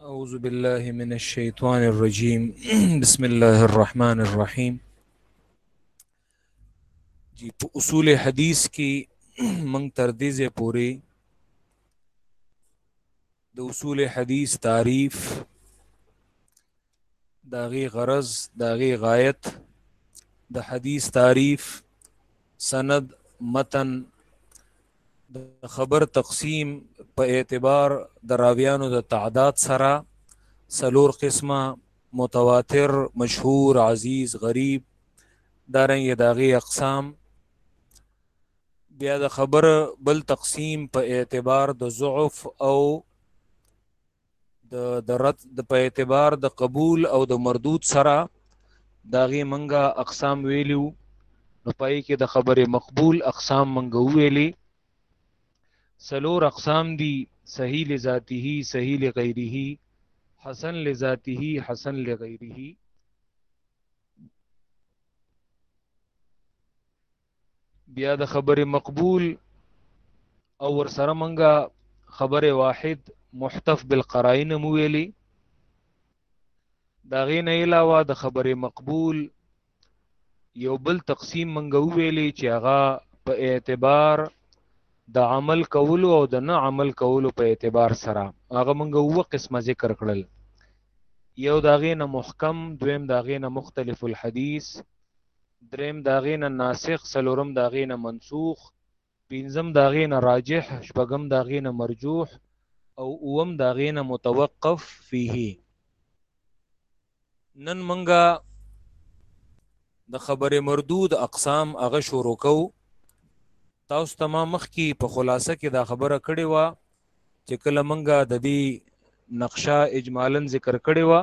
أعوذ بالله من الشيطان الرجيم بسم الله الرحمن الرحيم جی په اصول حدیث کې من تر دې ځې پورې د اصول حدیث تعریف د هغې غرض د هغې غایت د حدیث تعریف سند متن د خبر تقسیم په اعتبار د راویانو د تعداد سره سلور قسمه متواتر مشهور عزیز غریب دارنګ داغي اقسام بیا د خبر بل تقسیم په اعتبار د ضعف او د د رد د په اعتبار د قبول او د مردود سره داغي منګه اقسام ویلیو نو پای کې د خبره مقبول اقسام منګه ویلي سلور اقسام دي صحیح لذاته صحیح لغیره حسن لذاته حسن لغیره بیا د خبرې مقبول او ورسره منګه خبره واحد محتف بالقرائن مو ویلي دا غینه علاوه د خبره مقبول یو بل تقسیم منګه ویلي چې هغه په اعتبار د عمل کولو او د نه عمل کولو په اعتبار سره هغه منګه وو قسمه ذکر کړل یو دا غینه محکم دویم دا غینه مختلف الحدیث دریم د هغې نه ناسخ څلورم د هغې نه منسوخ پنځم د هغې نه راجح شپږم د هغې نه مرجوح او اوم د هغې نه متوقف فيه نن منګه د خبره مردود اقسام هغه شروع کو تاسو ته ما مخکې په خلاصه کې دا خبره کړې وه چې کله منګه د دې نقشه اجمالا ذکر کړې وه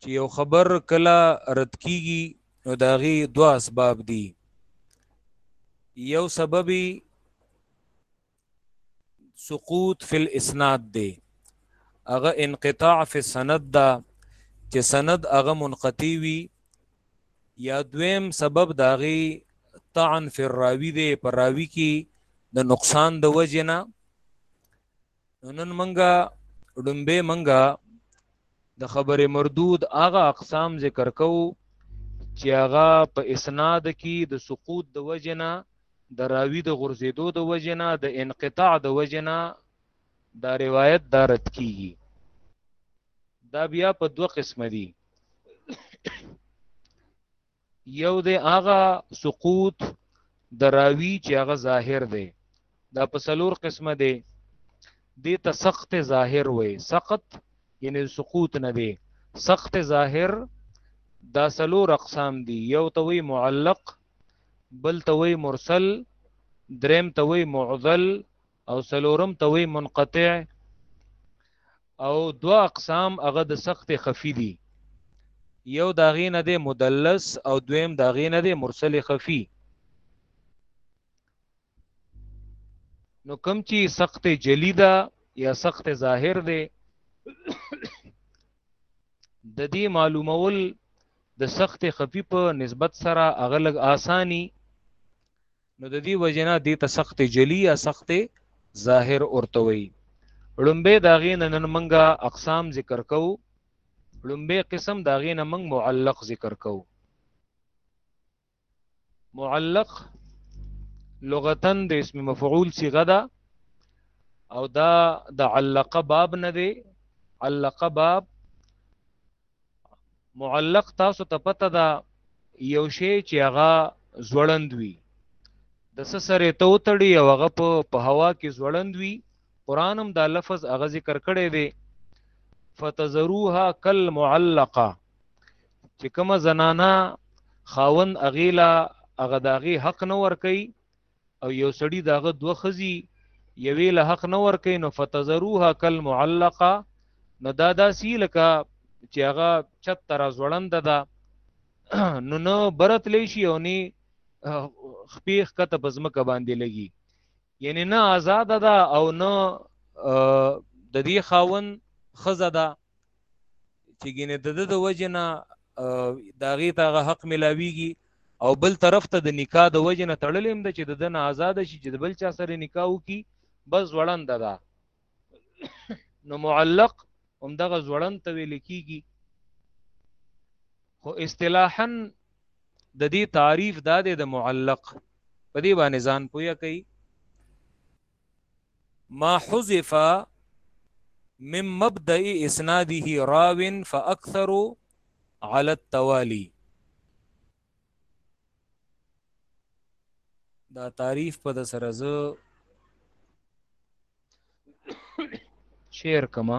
چې یو خبر کله رد کیږي نو دا غي دوه اسباب دي یو سبب سقوط فی الاسناد دی هغه انقطاع فی سند دا چې سند هغه منقطی وي یا دویم سبب داغي طعن فی الراوی دی پر راوی کې د نقصان د وجنه نن منګه ډمبه منګه د خبرې مردود هغه اقسام ذکر کوو چې هغه په اسناد کې د سقوط د وجنه د راوی د غرزیدو د وجنه د انقطاع د وجنه دا روایت دا رد کیږي دا بیا په دوه قسم دي یو د هغه سقوط د راوی چې هغه ظاهر دی دا په سلور قسمه دی دې ته سخت ظاهر وې سخت یعنی سقوط نه دی سخت ظاهر دا سلور اقسام دي یو ته وی معلق بل ته وی مرسل دریم ته وی معضل او سلورم توي منقطع او دو اقسام هغه د سخت خفي دي یو داغې نه دی مدلس او دویم داغې نه دی مرسل خفي نو کم چې سخت جلی ده یا سخت ظاهر دی د دې معلومول د سخت خفي په نسبت سره اغلګ آسانی نو د دې وجنه دې ته سخت جلی یا سخت ظاهر اورته وي لومبه دا غین نن منګه اقسام ذکر کو لومبه قسم دا غین منګ معلق ذکر کو معلق لغتا د اسم مفعول صيغه ده او دا د علقه باب نه دی علقه باب معلق تاسو ته پته ده یو شی چې هغه ځوړند وي د څه سره ته وتړي او هغه په په هوا کې ځوړند وي قران هم دا لفظ هغه ذکر کړی دی فتزروها کل معلقه چې کومه زنانا خاون اغیلا هغه داغي حق نه ور کوي او یو سړی داغه دوه خزی یوې له حق نه ورکې نو فتذروها کل معلقه نو دا داسې لکه چې هغه چت تر ځوړند ده نو نو برت لیشي او ني خپیخ کته پزمکه باندې لګي یعنی نه آزاد ده او نه د دې خاون خزه ده چې ګینه د د وجنه داغه تاغه حق ملاویږي او بل طرف ته د نکاح د وجنه تړلې هم د چې د دن آزاد شي چې بل چا سره نکاح وکي بس وړاند ده نو معلق هم دغه زوړن ته ویل کیږي خو اصطلاحا د دې تعریف دا د معلق په دې باندې ځان پوهه کوي ما حذف من مبدأ اسناده راو فاكثر على التوالي دا تعریف په د سره زه شیر کما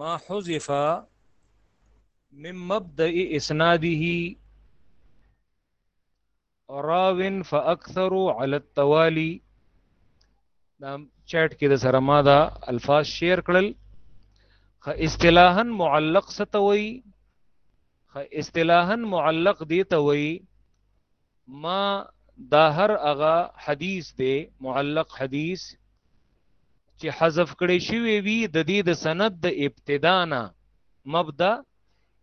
ما حذف من مبدأ اسناده راو فاكثر على التوالي دا چیټ کې د سره ما دا الفاظ شیر کړل خ اصطلاحا معلق ستوي خ اصطلاحا معلق دی توي ما دا هر هغه حدیث دی معلق حدیث چې حذف کړي شوی وي د دې د سند د ابتدا نه مبدا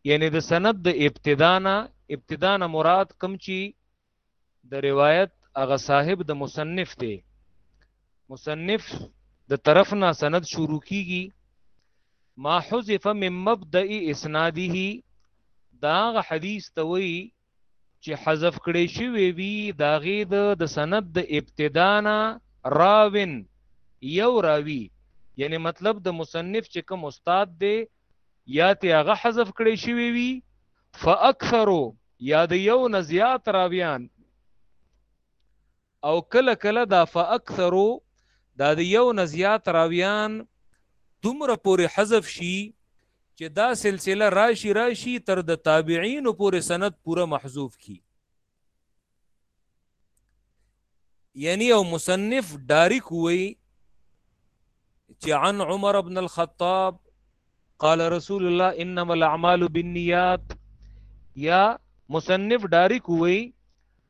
یعنی د سند د ابتدا نه ابتدا نه مراد کم چی د روایت هغه صاحب د مصنف دی مصنف د طرف نه سند شروع کیږي ما حذف من مبدا اسناده دا غ حدیث ته وی چې حذف کړی شوی وي دا غي د سند د ابتدا نه راوین یو راوی یعنی مطلب د مصنف چې کوم استاد دی یا ته هغه حذف کړی شوی وي فاکثرو یا د یو نزیات راویان او کله کله دا فاکثرو دا د یو نه زیات راویان دومره پورې حذف شي چې دا سلسله راشي راشي تر د تابعین پورې سند پوره محذوف کی یعنی او مصنف ډاریک وی چې عن عمر ابن الخطاب قال رسول الله انما الاعمال بالنیات یا مصنف ډاریک وی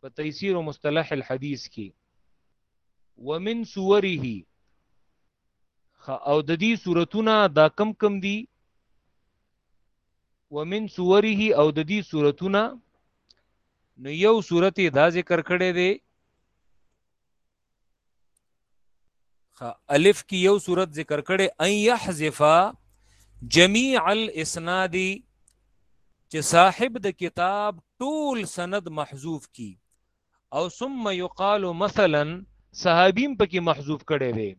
په تيسير مصطلح الحديث کې ومن سوره او د دې سورتونه دا کم کم دي ومن سوره او د دې سورتونه نو یو سورته دا ذکر کړي دي الف کی یو صورت ذکر کړي ان يحذف جميع الاسناد چې صاحب د کتاب ټول سند محذوف کی او ثم يقال مثلا صحابیم پکې محذوف کړي وي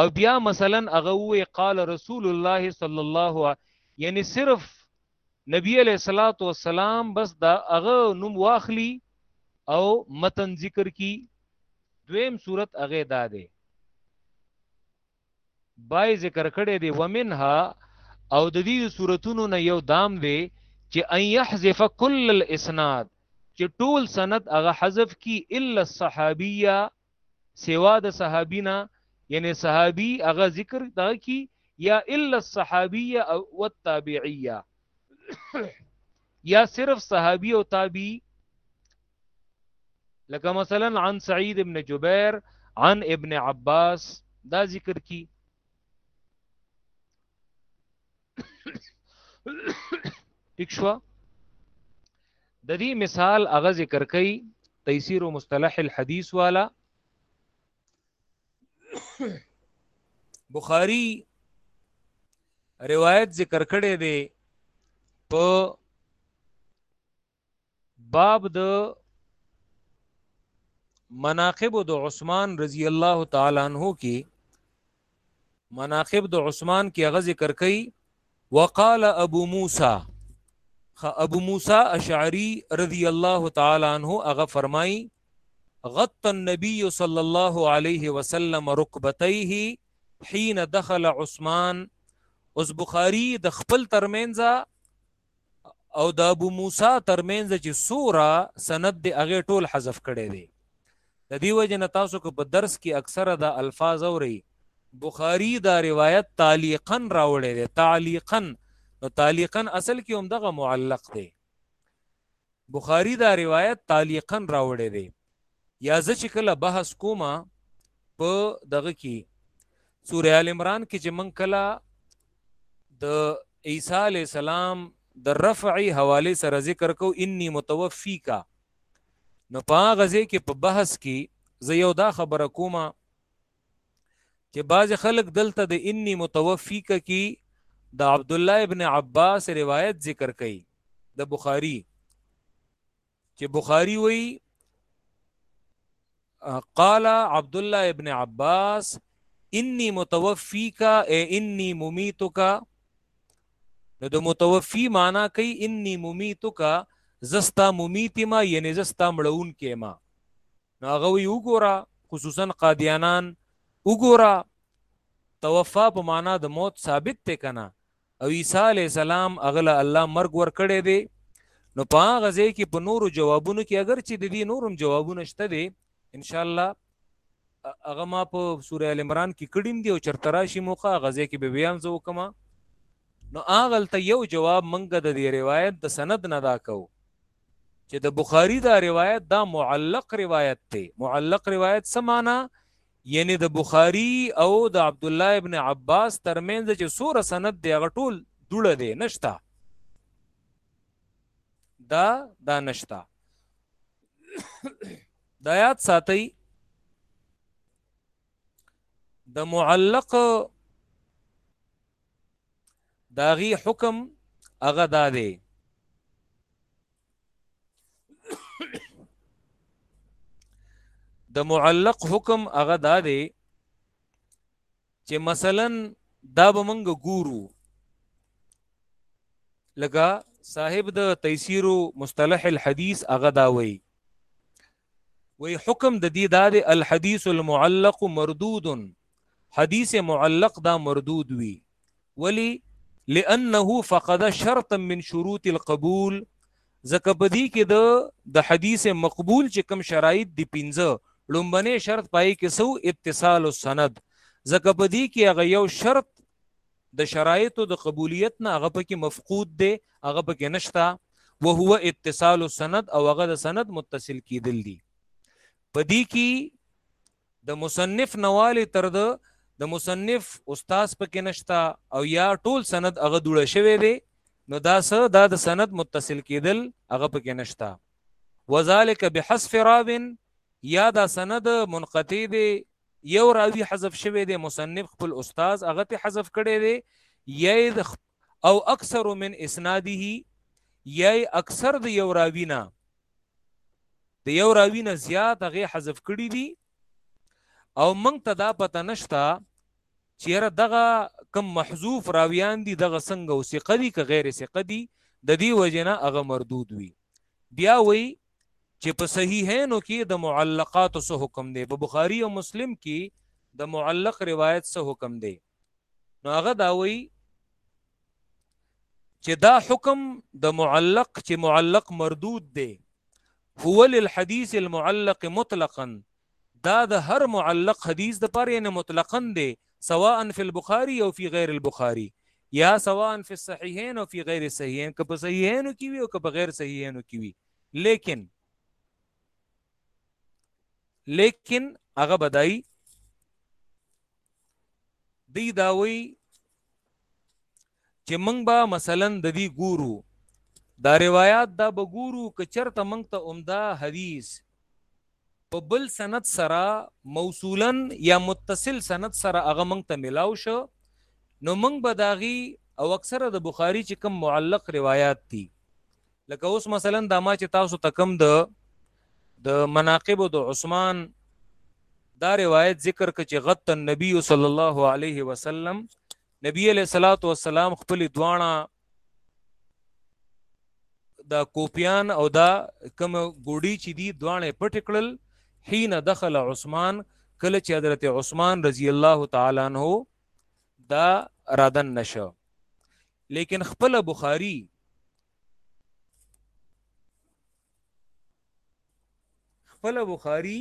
او بیا مثلا هغه وی قال رسول الله صلی الله یعنی صرف نبی علیہ الصلات والسلام بس دا هغه نوم واخلی او متن ذکر کی دویم صورت هغه دا دی بای ذکر کړی دی ومنها او د دې صورتونو نه یو دام دی چې ان يحذف كل الاسناد چې ټول سند هغه حذف کی الا الصحابيه سوا د صحابی نه یعنی صحابی هغه ذکر دا کی یا الا الصحابیه او التابعیه یا صرف صحابی او تابعی لکه مثلا عن سعید ابن جبیر عن ابن عباس دا ذکر کی ټیک شو د دې مثال هغه ذکر کړي تيسير مصطلح الحديث والا بخاری روایت ذکر کړي دی په باب د مناقب د عثمان رضی الله تعالی عنہ کې مناقب د عثمان کې هغه ذکر کړي وقال ابو موسی خ ابو موسی اشعری رضی الله تعالی عنہ هغه فرمایي غط النبي صلى الله عليه وسلم ركبتيه حين دخل عثمان اوس بخاری د خپل ترمنځ او د ابو موسی ترمنځ چې سوره سند دی هغه ټول حذف کړي دي د دې وجه نه تاسو کو په درس کې اکثره د الفاظ اوري بخاری دا روایت تعلیقا راوړی دی تعلیقا نو تعلیقا اصل کې هم دغه معلق دی بخاری دا روایت تعلیقا راوړی دی یا زه چې کله بحث کوم په دغه کې سوره ال عمران کې چې من کله د عیسی علی السلام د رفع حواله سره ذکر کو انی متوفی کا نو په غزه کې په بحث کې زه یو دا خبره کومه چې بعض خلک دلته د انی متوفیک کی د عبد الله ابن عباس روایت ذکر کړي د بخاری چې بخاری وایي قال عبد الله ابن عباس انی متوفیک اے انی ممیتک نو د متوفی معنا کوي انی ممیتک زستا ممیت ما یعنی زستا مړون کې ما نو هغه وی وګوره خصوصا قادیانان وګوره توفا په معنا د موت ثابت ته کنه او عیسی علی السلام اغله الله مرګ ور کړی دی نو په هغه ځای کې په نورو جوابونو کې اگر چې د دې نورم جوابونه شته دي ان شاء الله هغه ما په سوره ال عمران کې کډیم دی او چرته راشي موقع غزه کې به بیان زو کما نو اغل ته یو جواب منګه د دې روایت د سند نه دا کو چې د بخاری دا روایت دا معلق روایت دی معلق روایت څه معنا یعنی د بخاری او د عبد الله ابن عباس ترمنځ چې سوره سند دی هغه ټول دوړه دی نشتا دا دا نشتا دا یاد ساتي د معلق داغي حکم هغه دا دی د معلق حکم هغه دا دی چې مثلا دا به موږ ګورو لکه صاحب د تیسیر مصطلح الحدیث هغه دا وایي وی حکم د دې دا دی الحديث المعلق مردود حدیث معلق دا مردود وی ولی لانه فقد شرطا من شروط القبول ځکه په دې کې د د حدیث مقبول چې کوم شرایط دی پنځه لومبنه شرط پای کې سو اتصال السند ځکه په دې کې هغه یو شرط د شرایطو د قبولیت نه هغه پکې مفقود دی هغه پکې نشته وهو اتصال السند او هغه د سند متصل کیدل دي پدې کې د مصنف نواله تر د د مصنف استاد پکې نشتا او یا ټول سند هغه دوړه شوی دی نو دا څه دا د سند متصل کېدل هغه پکې نشتا وذالک بحذف راو یا دا سند منقطع دی یو راوی حذف شوی دی مصنف خپل استاد هغه ته حذف کړی دی یید او اکثر من اسناده یی اکثر د یو راوی نه د یو راوی نه زیات هغه حذف کړی دی او موږ ته دا پته نشته چیرې دغه کم محذوف راویان دي دغه څنګه او ثقه دي که غیر ثقه دي د دې وجنه هغه مردود وي بیا وی چې په صحیحینو کې د معلقات څه حکم دی په بخاری او مسلم کې د معلق روایت څه حکم دی نو هغه دا وایي چې دا حکم د معلق چې معلق مردود دی هو للحديث المعلق مطلقا دا د هر معلق حدیث د پاره یعنی مطلقا دی سواء فی البخاری او فی غیر البخاری یا سواء فی الصحیحین او فی غیر الصحیحین که په صحیحینو کې وي او که په غیر صحیحینو کې وي لیکن لیکن هغه بدای دی داوی چې موږ به مثلا د دې ګورو دا روایت دا به ګورو که چرته موږ ته عمده حدیث په بل سند سره موصولا یا متصل سند سره هغه موږ ته ملاو شو نو موږ به داغي او اکثره د بخاری چې کوم معلق روایت دي لکه اوس مثلا دا ما چې تاسو ته کم د د مناقب د عثمان دا روایت ذکر ک چې غت النبي صلی الله علیه وسلم نبی علیہ الصلوۃ والسلام خپل دواړه دا کوپیان او دا کوم ګوډی چې دی دواړه پټ کړل حين دخل عثمان کله چې حضرت عثمان رضی الله تعالی عنہ دا رادن نشو لیکن خپل بخاری خپل بخاری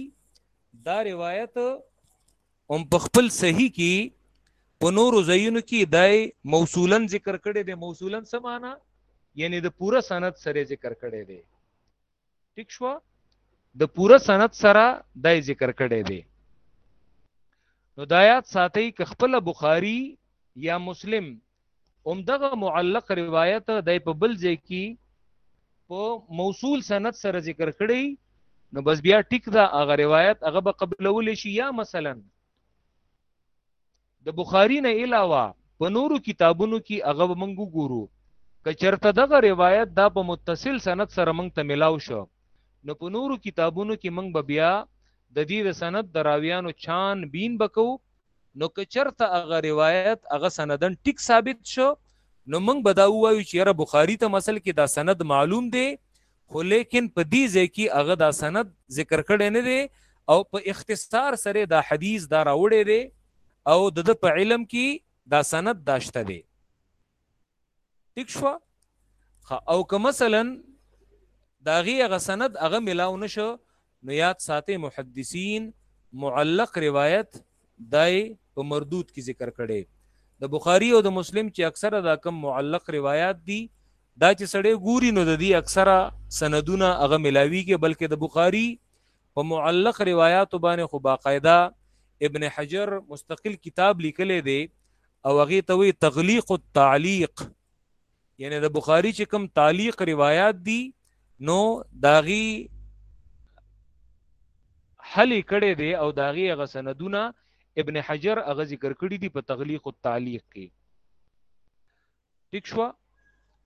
دا روایت هم په خپل صحیح کې په نورو ځایونو کې دای موصولا ذکر کړي دي موصولا سمانا یعنی د پوره سند سره ذکر کړي دي ٹھیک شو د پوره سند سره دای ذکر کړي دي نو دایات ساتي ک خپل بخاری یا مسلم هم دغه معلق روایت د په بل ځای کې په موصول سند سره ذکر کړی نو بس بیا ټیک دا هغه روایت هغه به قبلول شي یا مثلا د بخاری نه علاوه په نورو کتابونو کې هغه موږ ګورو که چرته دغه روایت دا په متصل سند سره موږ ته ملاو شو نو په نورو کتابونو کې موږ به بیا د دې سند دراویانو چان بین بکو نو که چرته هغه روایت هغه سندن ټیک ثابت شو نو موږ به دا ووایو چې یاره بخاری ته مسل کې دا سند معلوم دی خو لیکن په دې ځای کې هغه دا سند ذکر کړی نه دی او په اختصار سره دا حدیث دا راوړی دی او د ده په علم کې دا سند داشته دی ټیک شو او که مثلا داغي هغه سند هغه ملاو نشو نو یاد ساته محدثین معلق روایت دای په مردود کې ذکر کړي د بخاری او د مسلم چې اکثره دا کم معلق روایت دي دا چې سړی ګوري نو د دې اکثره سندونه هغه ملاویږي بلکې د بخاری په معلق روایاتو باندې خو باقاعده ابن حجر مستقل کتاب لیکلی دی او هغه ته وی تغلیق التعلیق یعنی د بخاری چې کوم تعلیق روایت دي نو داغي حل کړي دي او داغي غ سندونه ابن حجر هغه ذکر کړي دي په تغلیق التعلیق کې ټیک شو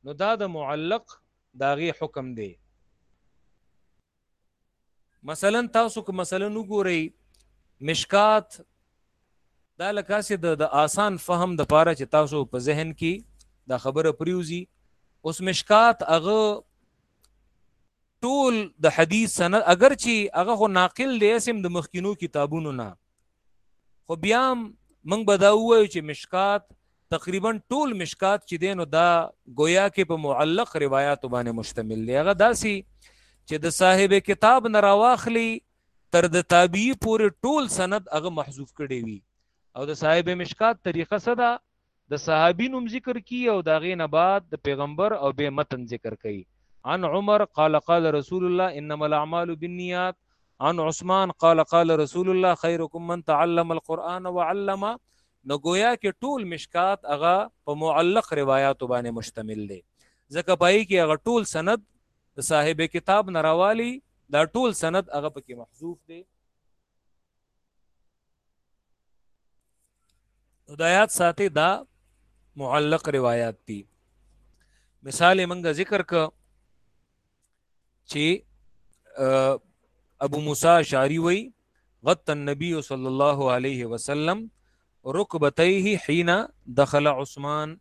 نو دا د معلق داغي حکم دی مثلا تاسو که مثلا وګورئ مشکات دا لکه سي د آسان فهم د پاره چې تاسو په ذهن کې دا خبره پریوزی اوس مشکات هغه ټول د حدیث سند اگر چې هغه خو ناقل دی اسم د مخکینو کتابونو نه خو بیا هم موږ به دا ووایو چې مشکات تقریبا ټول مشکات چې دی نو دا ګویا کې په معلق روایاتو باندې مشتمل دی هغه داسي چې د صاحب کتاب نه راواخلي تر د تابعی پورې ټول سند هغه محذوف کړي وي او د صاحب مشکات طریقه صدا د صحابي نوم ذکر کی او د هغې نه بعد د پیغمبر او بیا متن ذکر کوي عن عمر قال قال رسول الله انما الاعمال بالنیات عن عثمان قال قال رسول الله خيركم من تعلم القرآن وعلم نو گویا کې ټول مشکات هغه په معلق روایتو باندې مشتمل دی ځکه پای کې هغه ټول سند د صاحب کتاب نراوالی دا ټول سند هغه پکې محذوف دی نو د آیات ساتي دا معلق روایت دي مثال منګه ذکر ک چې ابو موسی شاری وی غط النبي صلی الله علیه وسلم رکبتیه حين دخل عثمان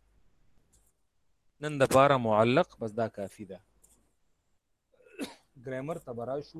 نن د پاره معلق بس دا کافی ده ګرامر ته به راشو